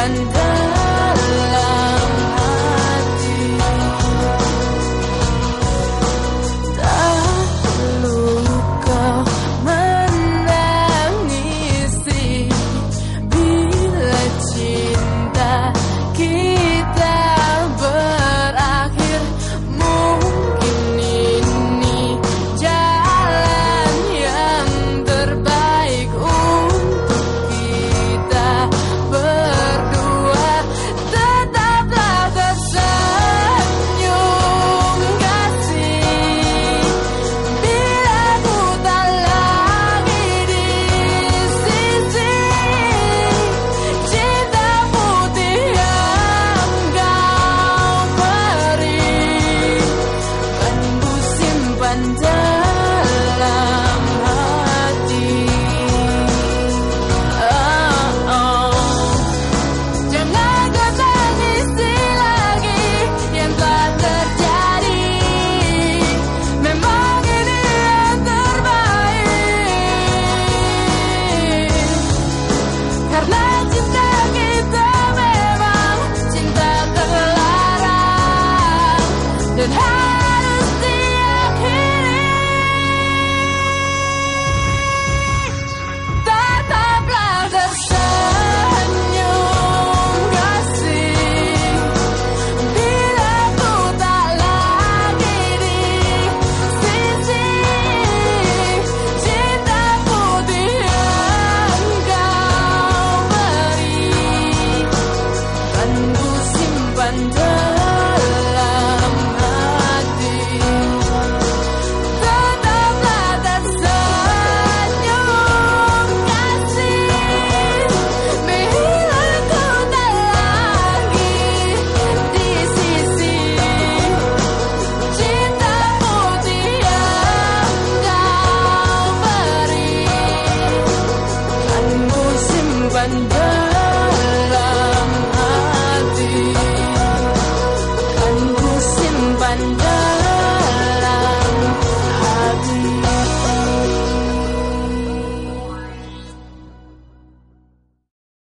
cuenta.